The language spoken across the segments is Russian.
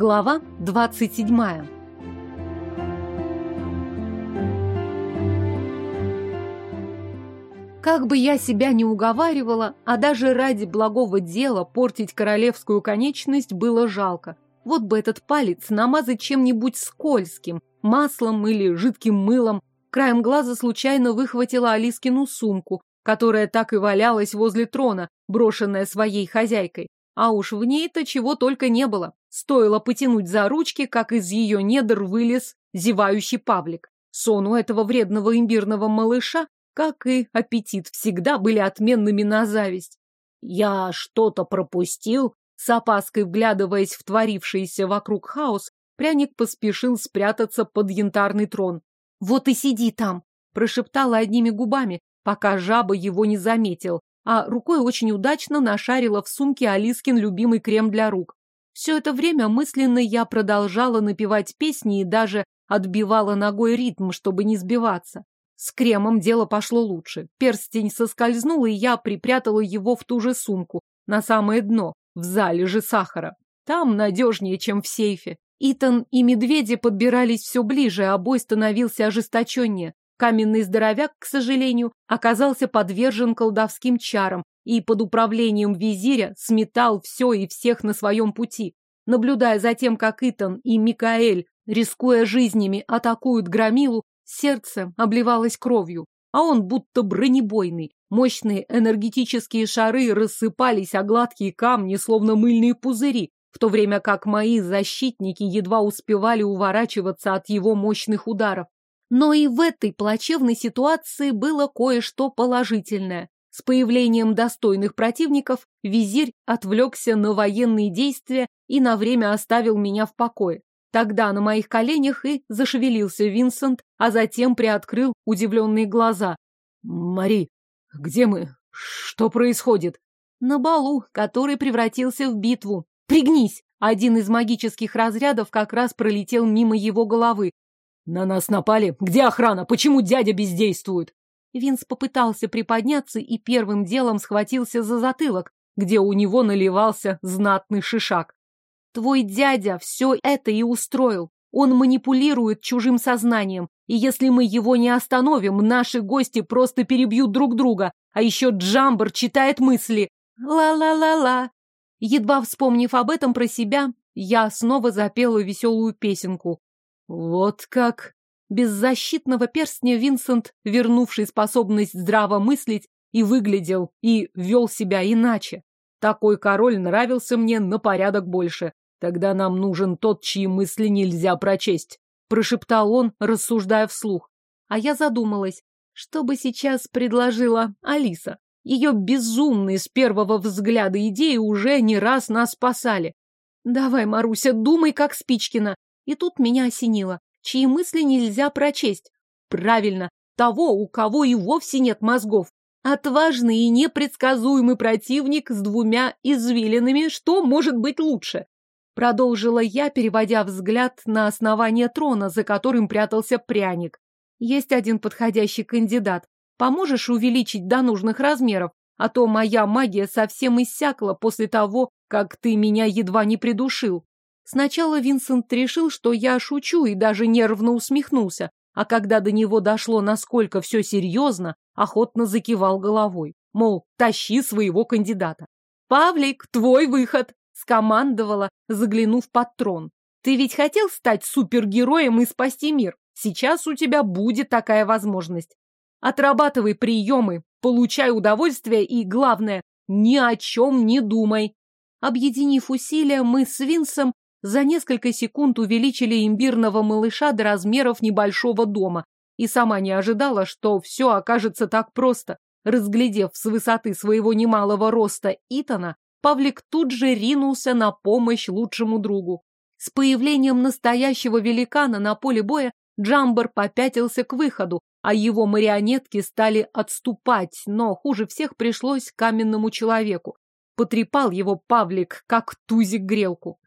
Глава 27. Как бы я себя не уговаривала, а даже ради благого дела портить королевскую конечность было жалко. Вот бы этот палец намазать чем-нибудь скользким, маслом или жидким мылом. Краем глаза случайно выхватила Алискину сумку, которая так и валялась возле трона, брошенная своей хозяйкой. А уж в ней-то чего только не было. Стоило потянуть за ручки, как из ее недр вылез зевающий Павлик. Сон у этого вредного имбирного малыша, как и аппетит, всегда были отменными на зависть. Я что-то пропустил? С опаской вглядываясь в творившийся вокруг хаос, пряник поспешил спрятаться под янтарный трон. «Вот и сиди там!» – прошептала одними губами, пока жаба его не заметил, а рукой очень удачно нашарила в сумке Алискин любимый крем для рук. Все это время мысленно я продолжала напевать песни и даже отбивала ногой ритм, чтобы не сбиваться. С кремом дело пошло лучше. Перстень соскользнул, и я припрятала его в ту же сумку, на самое дно, в зале же сахара. Там надежнее, чем в сейфе. Итан и медведи подбирались все ближе, а бой становился ожесточеннее. Каменный здоровяк, к сожалению, оказался подвержен колдовским чарам и под управлением визиря сметал все и всех на своем пути. Наблюдая за тем, как Итан и Микаэль, рискуя жизнями, атакуют Громилу, сердце обливалось кровью, а он будто бронебойный. Мощные энергетические шары рассыпались о гладкие камни, словно мыльные пузыри, в то время как мои защитники едва успевали уворачиваться от его мощных ударов. Но и в этой плачевной ситуации было кое-что положительное. С появлением достойных противников визирь отвлекся на военные действия и на время оставил меня в покое. Тогда на моих коленях и зашевелился Винсент, а затем приоткрыл удивленные глаза. «Мари, где мы? Что происходит?» «На балу, который превратился в битву. Пригнись!» Один из магических разрядов как раз пролетел мимо его головы, «На нас напали? Где охрана? Почему дядя бездействует?» Винс попытался приподняться и первым делом схватился за затылок, где у него наливался знатный шишак. «Твой дядя все это и устроил. Он манипулирует чужим сознанием, и если мы его не остановим, наши гости просто перебьют друг друга, а еще Джамбер читает мысли. Ла-ла-ла-ла». Едва вспомнив об этом про себя, я снова запела веселую песенку. Вот как! Беззащитного перстня Винсент, вернувший способность здраво мыслить, и выглядел, и вел себя иначе. Такой король нравился мне на порядок больше. Тогда нам нужен тот, чьи мысли нельзя прочесть, прошептал он, рассуждая вслух. А я задумалась, что бы сейчас предложила Алиса. Ее безумные с первого взгляда идеи уже не раз нас спасали. Давай, Маруся, думай, как Спичкина. И тут меня осенило, чьи мысли нельзя прочесть. Правильно, того, у кого и вовсе нет мозгов. Отважный и непредсказуемый противник с двумя извилинами, что может быть лучше? Продолжила я, переводя взгляд на основание трона, за которым прятался пряник. Есть один подходящий кандидат. Поможешь увеличить до нужных размеров, а то моя магия совсем иссякла после того, как ты меня едва не придушил. Сначала Винсент решил, что я шучу и даже нервно усмехнулся, а когда до него дошло, насколько все серьезно, охотно закивал головой. Мол, тащи своего кандидата. «Павлик, твой выход!» — скомандовала, заглянув под трон. «Ты ведь хотел стать супергероем и спасти мир? Сейчас у тебя будет такая возможность. Отрабатывай приемы, получай удовольствие и, главное, ни о чем не думай». Объединив усилия, мы с Винсом за несколько секунд увеличили имбирного малыша до размеров небольшого дома и сама не ожидала, что все окажется так просто. Разглядев с высоты своего немалого роста Итана, Павлик тут же ринулся на помощь лучшему другу. С появлением настоящего великана на поле боя Джамбар попятился к выходу, а его марионетки стали отступать, но хуже всех пришлось каменному человеку. Потрепал его Павлик, как тузик грелку.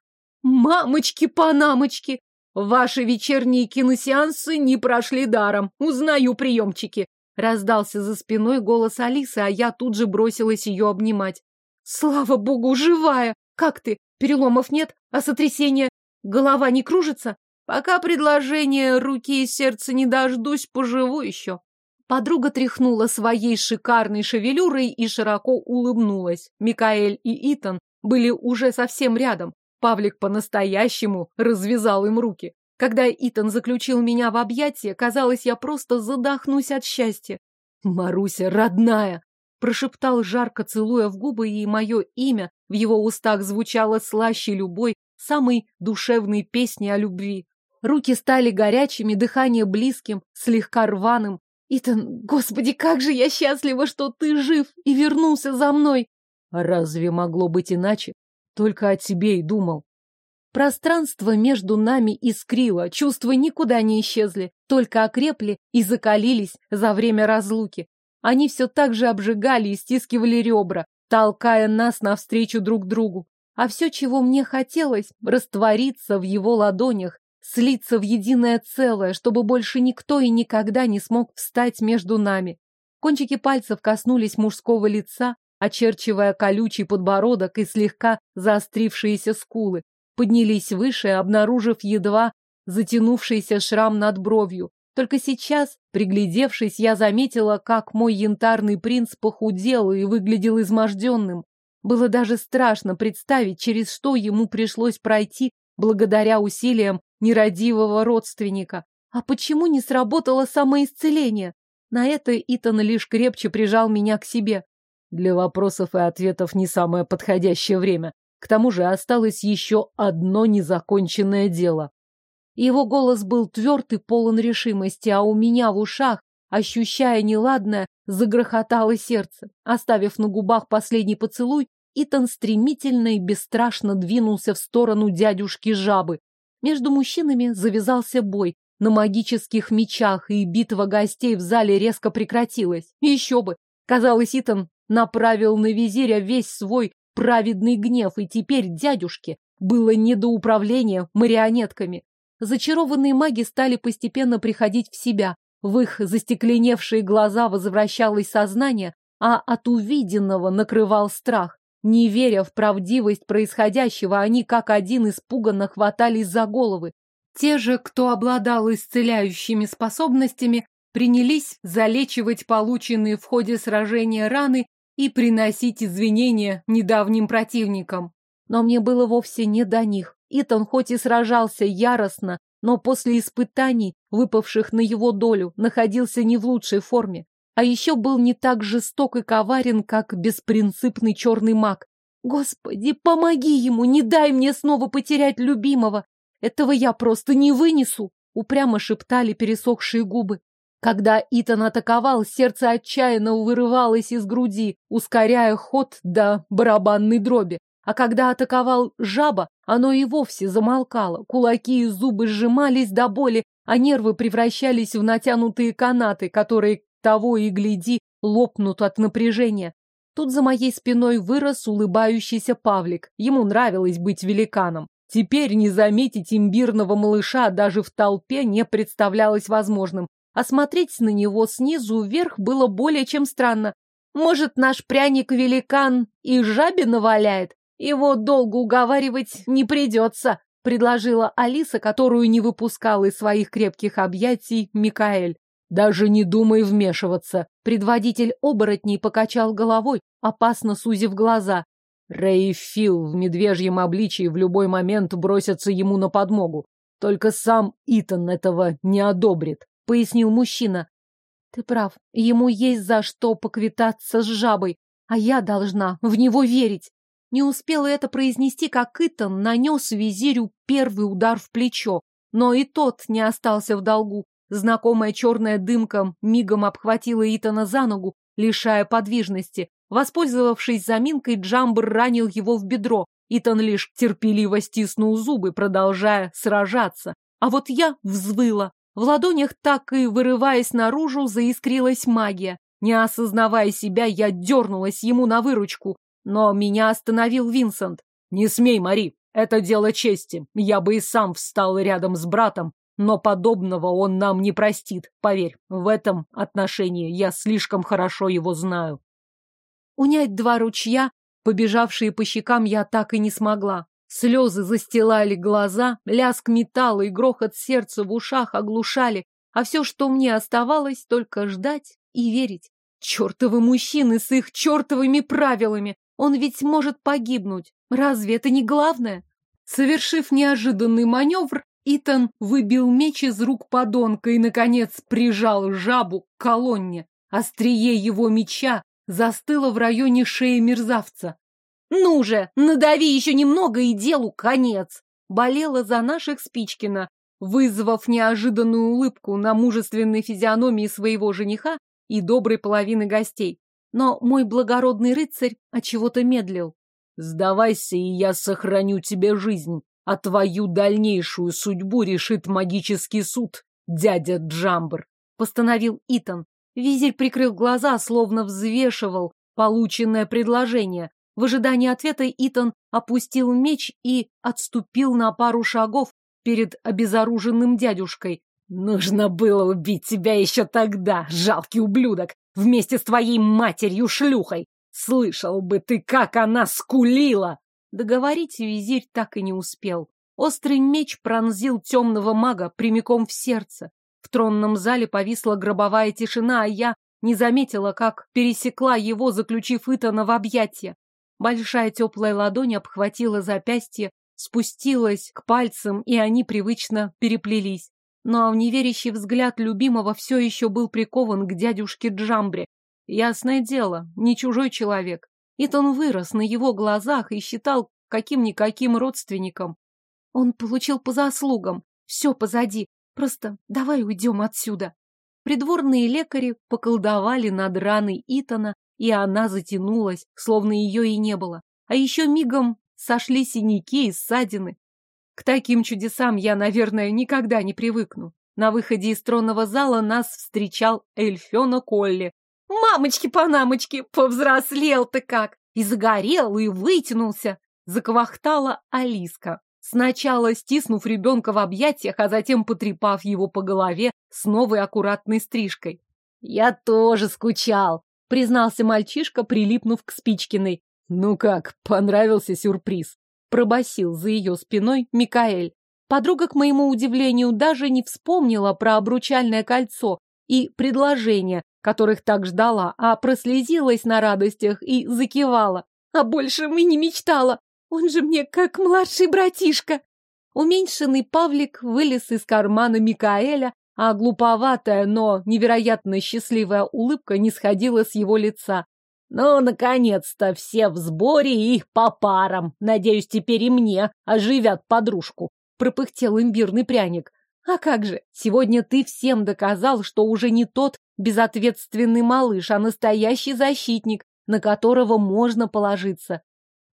«Мамочки-панамочки! Ваши вечерние киносеансы не прошли даром. Узнаю приемчики!» Раздался за спиной голос Алисы, а я тут же бросилась ее обнимать. «Слава богу, живая! Как ты? Переломов нет? А сотрясение? Голова не кружится? Пока предложение руки и сердца не дождусь, поживу еще. Подруга тряхнула своей шикарной шевелюрой и широко улыбнулась. Микаэль и Итан были уже совсем рядом. Павлик по-настоящему развязал им руки. Когда Итан заключил меня в объятия, казалось, я просто задохнусь от счастья. «Маруся, родная!» прошептал жарко, целуя в губы, и мое имя в его устах звучало слаще любой, самой душевной песни о любви. Руки стали горячими, дыхание близким, слегка рваным. «Итан, господи, как же я счастлива, что ты жив и вернулся за мной!» «Разве могло быть иначе? Только о тебе и думал». Пространство между нами искрило, чувства никуда не исчезли, только окрепли и закалились за время разлуки. Они все так же обжигали и стискивали ребра, толкая нас навстречу друг другу. А все, чего мне хотелось, раствориться в его ладонях, слиться в единое целое, чтобы больше никто и никогда не смог встать между нами. Кончики пальцев коснулись мужского лица, очерчивая колючий подбородок и слегка заострившиеся скулы поднялись выше, обнаружив едва затянувшийся шрам над бровью. Только сейчас, приглядевшись, я заметила, как мой янтарный принц похудел и выглядел изможденным. Было даже страшно представить, через что ему пришлось пройти благодаря усилиям нерадивого родственника. А почему не сработало самоисцеление? На это Итан лишь крепче прижал меня к себе. Для вопросов и ответов не самое подходящее время. К тому же осталось еще одно незаконченное дело. Его голос был тверд и полон решимости, а у меня в ушах, ощущая неладное, загрохотало сердце. Оставив на губах последний поцелуй, Итан стремительно и бесстрашно двинулся в сторону дядюшки жабы. Между мужчинами завязался бой на магических мечах, и битва гостей в зале резко прекратилась. Еще бы! Казалось, Итан направил на визиря весь свой праведный гнев, и теперь дядюшке было не до управления марионетками. Зачарованные маги стали постепенно приходить в себя. В их застекленевшие глаза возвращалось сознание, а от увиденного накрывал страх. Не веря в правдивость происходящего, они как один испуганно хватались за головы. Те же, кто обладал исцеляющими способностями, принялись залечивать полученные в ходе сражения раны и приносить извинения недавним противникам. Но мне было вовсе не до них. Итан хоть и сражался яростно, но после испытаний, выпавших на его долю, находился не в лучшей форме. А еще был не так жесток и коварен, как беспринципный черный маг. Господи, помоги ему, не дай мне снова потерять любимого. Этого я просто не вынесу, упрямо шептали пересохшие губы. Когда Итан атаковал, сердце отчаянно вырывалось из груди, ускоряя ход до барабанной дроби. А когда атаковал жаба, оно и вовсе замолкало. Кулаки и зубы сжимались до боли, а нервы превращались в натянутые канаты, которые того и гляди лопнут от напряжения. Тут за моей спиной вырос улыбающийся Павлик. Ему нравилось быть великаном. Теперь не заметить имбирного малыша даже в толпе не представлялось возможным а смотреть на него снизу вверх было более чем странно. Может, наш пряник-великан и жабе наваляет? Его долго уговаривать не придется, предложила Алиса, которую не выпускал из своих крепких объятий Микаэль. Даже не думай вмешиваться. Предводитель оборотней покачал головой, опасно сузив глаза. Рэй Фил в медвежьем обличии в любой момент бросятся ему на подмогу. Только сам Итан этого не одобрит пояснил мужчина. Ты прав, ему есть за что поквитаться с жабой, а я должна в него верить. Не успела это произнести, как Итан нанес визирю первый удар в плечо, но и тот не остался в долгу. Знакомая черная дымка мигом обхватила Итана за ногу, лишая подвижности. Воспользовавшись заминкой, Джамбр ранил его в бедро. Итан лишь терпеливо стиснул зубы, продолжая сражаться. А вот я взвыла. В ладонях, так и вырываясь наружу, заискрилась магия. Не осознавая себя, я дернулась ему на выручку, но меня остановил Винсент. «Не смей, Мари, это дело чести. Я бы и сам встал рядом с братом, но подобного он нам не простит. Поверь, в этом отношении я слишком хорошо его знаю». Унять два ручья, побежавшие по щекам, я так и не смогла. Слезы застилали глаза, лязг металла и грохот сердца в ушах оглушали, а все, что мне оставалось, только ждать и верить. Чертовы мужчины с их чертовыми правилами! Он ведь может погибнуть. Разве это не главное? Совершив неожиданный маневр, Итан выбил меч из рук подонка и, наконец, прижал жабу к колонне. Острие его меча застыло в районе шеи мерзавца. «Ну же, надави еще немного и делу конец!» Болела за наших Спичкина, вызвав неожиданную улыбку на мужественной физиономии своего жениха и доброй половины гостей. Но мой благородный рыцарь отчего-то медлил. «Сдавайся, и я сохраню тебе жизнь, а твою дальнейшую судьбу решит магический суд, дядя Джамбр», — постановил Итан. Визирь прикрыл глаза, словно взвешивал полученное предложение. В ожидании ответа Итан опустил меч и отступил на пару шагов перед обезоруженным дядюшкой. «Нужно было убить тебя еще тогда, жалкий ублюдок, вместе с твоей матерью-шлюхой! Слышал бы ты, как она скулила!» Договорить визирь так и не успел. Острый меч пронзил темного мага прямиком в сердце. В тронном зале повисла гробовая тишина, а я не заметила, как пересекла его, заключив Итана в объятия. Большая теплая ладонь обхватила запястье, спустилась к пальцам, и они привычно переплелись. Но неверящий взгляд любимого все еще был прикован к дядюшке Джамбре. Ясное дело, не чужой человек. Итан вырос на его глазах и считал каким-никаким родственником. Он получил по заслугам. Все позади. Просто давай уйдем отсюда. Придворные лекари поколдовали над раной Итана, и она затянулась, словно ее и не было. А еще мигом сошли синяки и ссадины. К таким чудесам я, наверное, никогда не привыкну. На выходе из тронного зала нас встречал Эльфена Колли. «Мамочки-панамочки, повзрослел ты как! И загорел, и вытянулся!» Заквахтала Алиска сначала стиснув ребенка в объятиях, а затем потрепав его по голове с новой аккуратной стрижкой. «Я тоже скучал», — признался мальчишка, прилипнув к Спичкиной. «Ну как, понравился сюрприз?» — пробасил за ее спиной Микаэль. Подруга, к моему удивлению, даже не вспомнила про обручальное кольцо и предложения, которых так ждала, а прослезилась на радостях и закивала. А больше мы не мечтала. Он же мне как младший братишка. Уменьшенный Павлик вылез из кармана Микаэля, а глуповатая, но невероятно счастливая улыбка не сходила с его лица. «Ну, наконец-то все в сборе и по парам. Надеюсь, теперь и мне оживят подружку», — пропыхтел имбирный пряник. «А как же, сегодня ты всем доказал, что уже не тот безответственный малыш, а настоящий защитник, на которого можно положиться.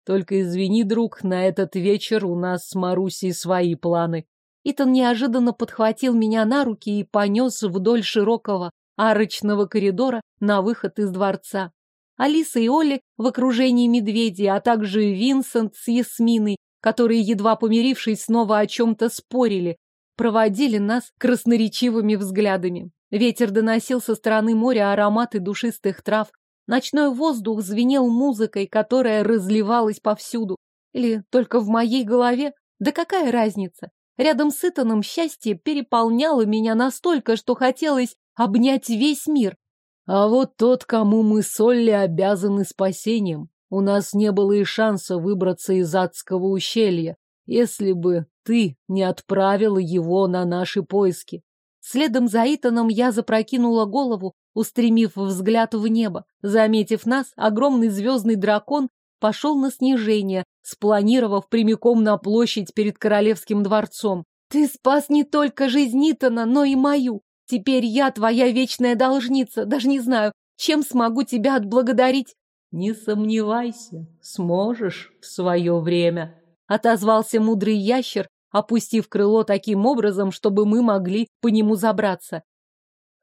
Только извини, друг, на этот вечер у нас с Марусей свои планы. Итан неожиданно подхватил меня на руки и понес вдоль широкого арочного коридора на выход из дворца. Алиса и Оли в окружении медведей, а также Винсент с Ясминой, которые, едва помирившись, снова о чем-то спорили, проводили нас красноречивыми взглядами. Ветер доносил со стороны моря ароматы душистых трав, Ночной воздух звенел музыкой, которая разливалась повсюду. Или только в моей голове? Да какая разница? Рядом с Итаном счастье переполняло меня настолько, что хотелось обнять весь мир. А вот тот, кому мы с Олли обязаны спасением. У нас не было и шанса выбраться из адского ущелья, если бы ты не отправила его на наши поиски. Следом за Итаном я запрокинула голову, устремив взгляд в небо. Заметив нас, огромный звездный дракон пошел на снижение, спланировав прямиком на площадь перед королевским дворцом. «Ты спас не только жизнь Итана, но и мою. Теперь я твоя вечная должница. Даже не знаю, чем смогу тебя отблагодарить». «Не сомневайся, сможешь в свое время», — отозвался мудрый ящер, опустив крыло таким образом, чтобы мы могли по нему забраться.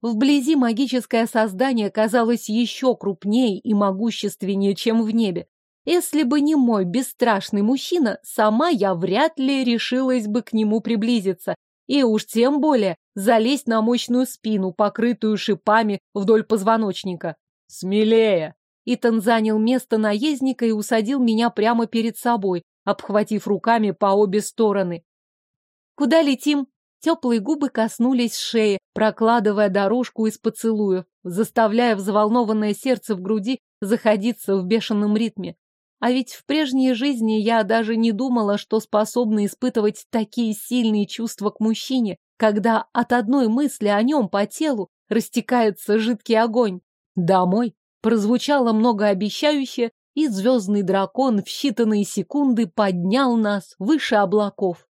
Вблизи магическое создание казалось еще крупнее и могущественнее, чем в небе. Если бы не мой бесстрашный мужчина, сама я вряд ли решилась бы к нему приблизиться, и уж тем более залезть на мощную спину, покрытую шипами вдоль позвоночника. «Смелее!» Итан занял место наездника и усадил меня прямо перед собой, обхватив руками по обе стороны. «Куда летим?» Теплые губы коснулись шеи, прокладывая дорожку из поцелуев, заставляя взволнованное сердце в груди заходиться в бешеном ритме. А ведь в прежней жизни я даже не думала, что способна испытывать такие сильные чувства к мужчине, когда от одной мысли о нем по телу растекается жидкий огонь. «Домой!» прозвучало многообещающе, и звездный дракон в считанные секунды поднял нас выше облаков.